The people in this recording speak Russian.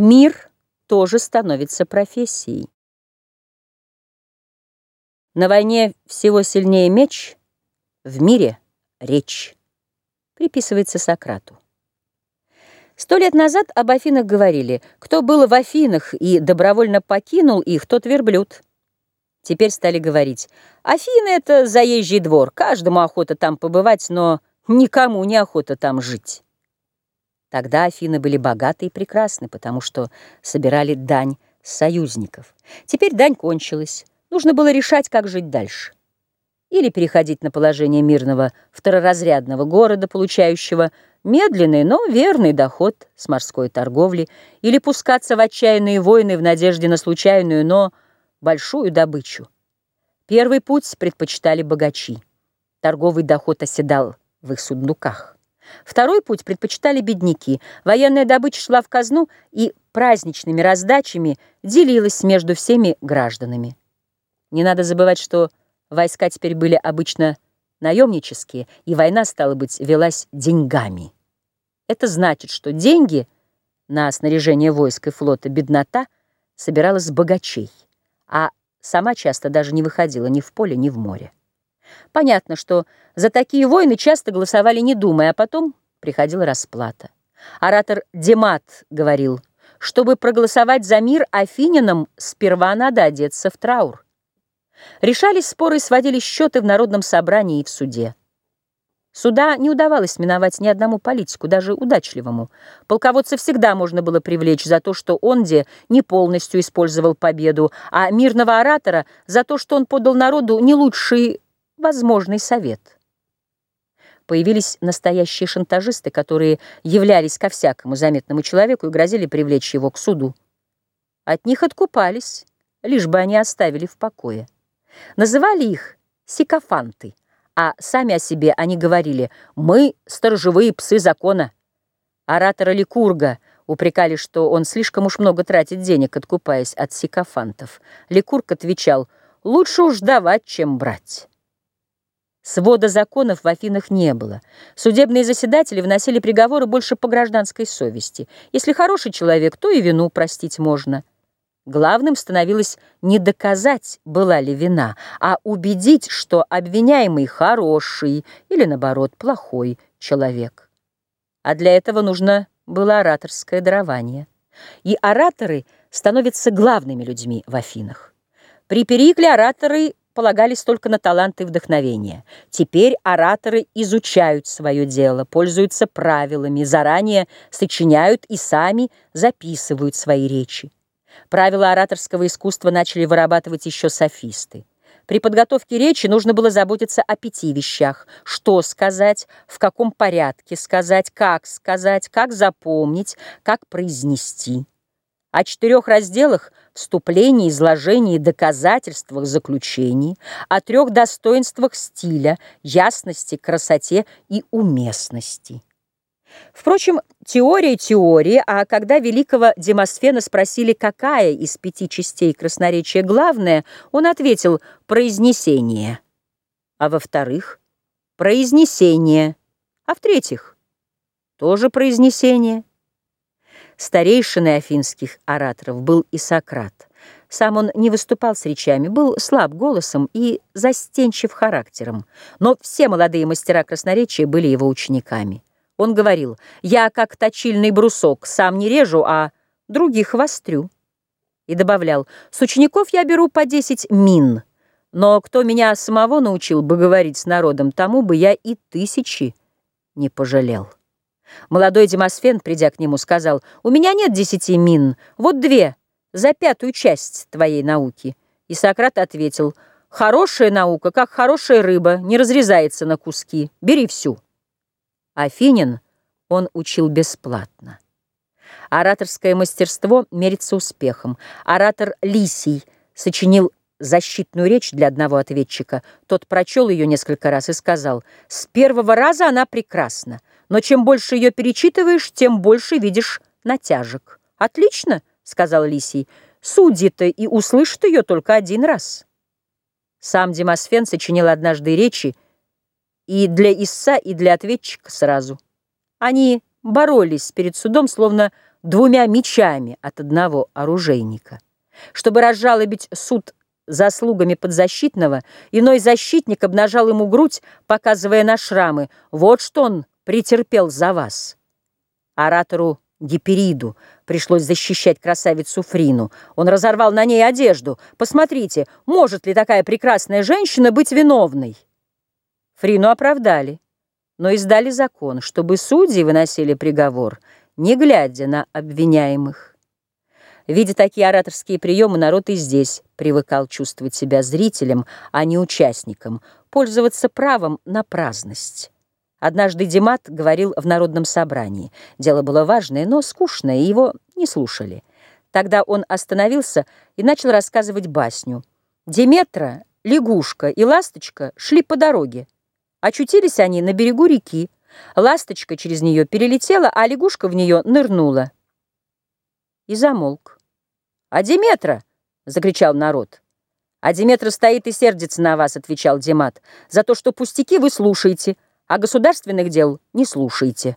Мир тоже становится профессией. На войне всего сильнее меч, в мире речь. Приписывается Сократу. Сто лет назад об Афинах говорили, кто был в Афинах и добровольно покинул их, тот верблюд. Теперь стали говорить, Афины — это заезжий двор, каждому охота там побывать, но никому не охота там жить. Тогда Афины были богаты и прекрасны, потому что собирали дань союзников. Теперь дань кончилась. Нужно было решать, как жить дальше. Или переходить на положение мирного второразрядного города, получающего медленный, но верный доход с морской торговли, или пускаться в отчаянные войны в надежде на случайную, но большую добычу. Первый путь предпочитали богачи. Торговый доход оседал в их сундуках. Второй путь предпочитали бедняки. Военная добыча шла в казну и праздничными раздачами делилась между всеми гражданами. Не надо забывать, что войска теперь были обычно наемнические, и война, стала быть, велась деньгами. Это значит, что деньги на снаряжение войск и флота беднота собиралась с богачей, а сама часто даже не выходила ни в поле, ни в море. Понятно, что за такие войны часто голосовали не думая, а потом приходила расплата. Оратор Демат говорил, чтобы проголосовать за мир афинянам, сперва надо одеться в траур. Решались споры и сводили счеты в народном собрании и в суде. Суда не удавалось миновать ни одному политику, даже удачливому. Полководца всегда можно было привлечь за то, что он где не полностью использовал победу, а мирного оратора за то, что он подал народу не лучший возможный совет. Появились настоящие шантажисты, которые являлись ко всякому заметному человеку и грозили привлечь его к суду. От них откупались, лишь бы они оставили в покое. Называли их сикофанты, а сами о себе они говорили «Мы – сторожевые псы закона». Оратора Ликурга упрекали, что он слишком уж много тратит денег, откупаясь от сикофантов. Ликург отвечал «Лучше уж давать, чем брать». Свода законов в Афинах не было. Судебные заседатели вносили приговоры больше по гражданской совести. Если хороший человек, то и вину простить можно. Главным становилось не доказать, была ли вина, а убедить, что обвиняемый хороший или, наоборот, плохой человек. А для этого нужно было ораторское дарование. И ораторы становятся главными людьми в Афинах. При Перикле ораторы полагались только на талант и вдохновение. Теперь ораторы изучают свое дело, пользуются правилами, заранее сочиняют и сами записывают свои речи. Правила ораторского искусства начали вырабатывать еще софисты. При подготовке речи нужно было заботиться о пяти вещах. Что сказать, в каком порядке сказать, как сказать, как запомнить, как произнести о четырех разделах – вступлении, изложении, доказательствах, заключении, о трех достоинствах стиля, ясности, красоте и уместности. Впрочем, теория теории, а когда великого Демосфена спросили, какая из пяти частей красноречия главная, он ответил «произнесение», а во-вторых «произнесение», а в-третьих тоже произнесение – Старейшиной афинских ораторов был и Сократ. Сам он не выступал с речами, был слаб голосом и застенчив характером, но все молодые мастера красноречия были его учениками. Он говорил, «Я, как точильный брусок, сам не режу, а других вострю». И добавлял, «С учеников я беру по десять мин, но кто меня самого научил бы говорить с народом, тому бы я и тысячи не пожалел». Молодой Демосфен, придя к нему, сказал, «У меня нет десяти мин, вот две, за пятую часть твоей науки». И Сократ ответил, «Хорошая наука, как хорошая рыба, не разрезается на куски, бери всю». Афинин он учил бесплатно. Ораторское мастерство мерится успехом. Оратор Лисий сочинил защитную речь для одного ответчика. Тот прочел ее несколько раз и сказал, «С первого раза она прекрасна, но чем больше ее перечитываешь, тем больше видишь натяжек». «Отлично», — сказал Лисий, «судьи-то и услышат ее только один раз». Сам Демосфен сочинил однажды речи и для истца, и для ответчика сразу. Они боролись перед судом, словно двумя мечами от одного оружейника. Чтобы разжалобить суд заслугами подзащитного, иной защитник обнажал ему грудь, показывая на шрамы. Вот что он претерпел за вас. Оратору Гипериду пришлось защищать красавицу Фрину. Он разорвал на ней одежду. Посмотрите, может ли такая прекрасная женщина быть виновной? Фрину оправдали, но издали закон, чтобы судьи выносили приговор, не глядя на обвиняемых. Видя такие ораторские приемы, народ и здесь привыкал чувствовать себя зрителем, а не участником, пользоваться правом на праздность. Однажды Демат говорил в народном собрании. Дело было важное, но скучное, и его не слушали. Тогда он остановился и начал рассказывать басню. Деметра, лягушка и ласточка шли по дороге. Очутились они на берегу реки. Ласточка через нее перелетела, а лягушка в нее нырнула. И замолк. «А Деметра!» — закричал народ. «А Деметра стоит и сердится на вас», — отвечал Демат, «за то, что пустяки вы слушаете, а государственных дел не слушайте».